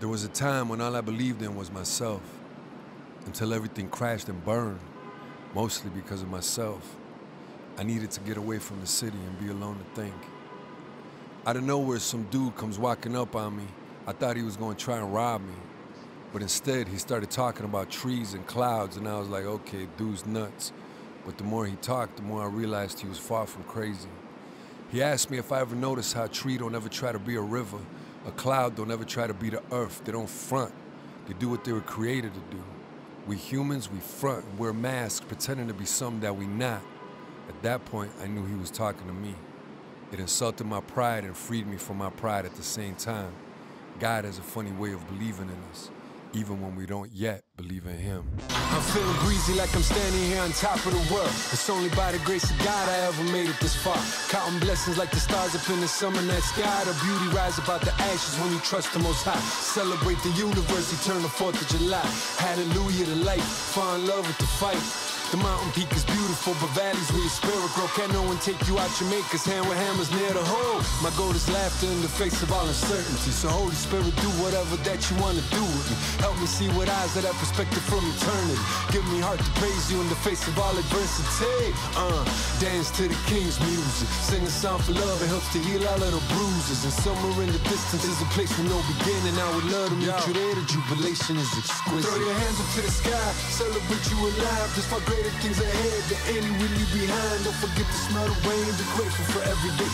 There was a time when all I believed in was myself, until everything crashed and burned, mostly because of myself. I needed to get away from the city and be alone to think. Out of nowhere, some dude comes walking up on me. I thought he was going to try and rob me, but instead he started talking about trees and clouds, and I was like, okay, dude's nuts. But the more he talked, the more I realized he was far from crazy. He asked me if I ever noticed how a tree don't ever try to be a river, a cloud don't ever try to be the earth. They don't front. They do what they were created to do. We humans, we front wear masks pretending to be something that we not. At that point, I knew he was talking to me. It insulted my pride and freed me from my pride at the same time. God has a funny way of believing in us, even when we don't yet believe in Him. I'm feeling breezy like I'm standing here on top of the world. It's only by the grace of God I ever made it this far. Counting blessings like the stars up in the summer night sky. The beauty rise about the ashes when you trust the Most High. Celebrate the universe, eternal 4th of July. Hallelujah to life, in love with the fight. The mountain peak is beautiful, but valleys where your spirit grow. Can't no one take you out your makers, hand with hammers near the hole. My goal is laughter in the face of all uncertainty. So Holy Spirit, do whatever that you wanna do with me. Help me see with eyes that have perspective from eternity. Give me heart to praise you in the face of all adversity. Uh, dance to the King's music. Sing a song for love, it helps to heal all of the bruises. And somewhere in the distance is a place with no beginning. I would love to meet you there. The jubilation is exquisite. Throw your hands up to the sky, celebrate you alive. Just for things ahead than any we leave behind. Don't forget to smell the rain. Be grateful for every day.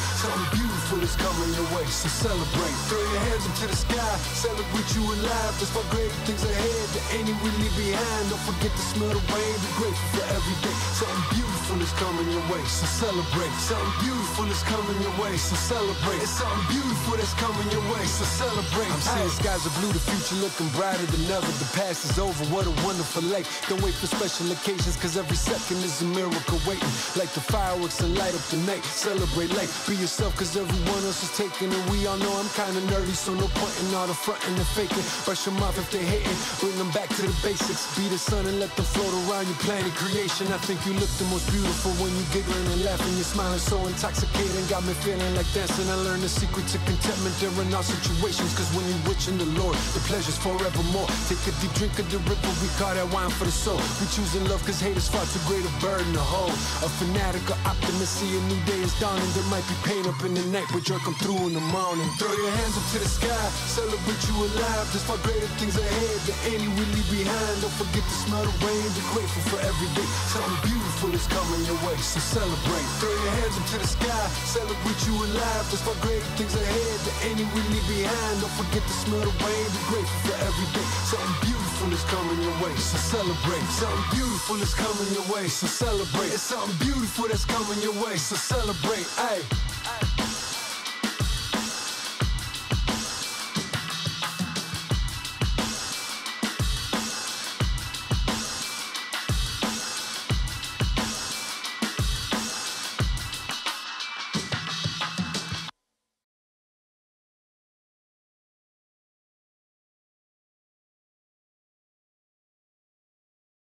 Beautiful is coming your way, so celebrate. Throw your hands up to the sky, celebrate you alive. Just for greater things ahead than any we leave behind. Don't forget to smell the rain. Be grateful for every day. Something beautiful is coming your way, so celebrate. Something beautiful is coming your way, so celebrate. It's something beautiful that's coming your way, so celebrate. I'm seeing skies are blue, the future looking brighter than ever. The past is over, what a wonderful life. Don't wait for special occasions, cause every second is a miracle waiting. Like the fireworks and light up the night. Celebrate life, be yourself, cause everyone else is taking it. We all know I'm kinda nerdy, so no point in all the fronting and faking. Brush them off if they hating, bring them back to the basics. Be the sun and let them float around your planet creation. I think you look the most beautiful when you giggling and laughing. You're smiling so intoxicating, got me feeling like dancing. I learned the secret to contentment during all situations. Cause when you're rich in the Lord, the pleasure's forevermore. Take a deep drink of the river, we call that wine for the soul. We choosing love cause hate is far too great a burden to hold. A fanatical optimist, see a new day is dawning. There might be pain up in the night, but joy come through in the morning. Throw your hands up to the sky, celebrate you alive. Just for greater things ahead than any we leave behind. Don't forget to smell the rain, be grateful for every day. Something beautiful is coming your way, so celebrate. Throw your hands up to the sky, celebrate you alive. Just for greater things ahead than any we leave behind. Don't forget to smell the rain, be grateful for every day. Something beautiful is coming your way, so celebrate. Something beautiful is coming your way, so celebrate. It's something beautiful that's coming your way, so celebrate. Hey.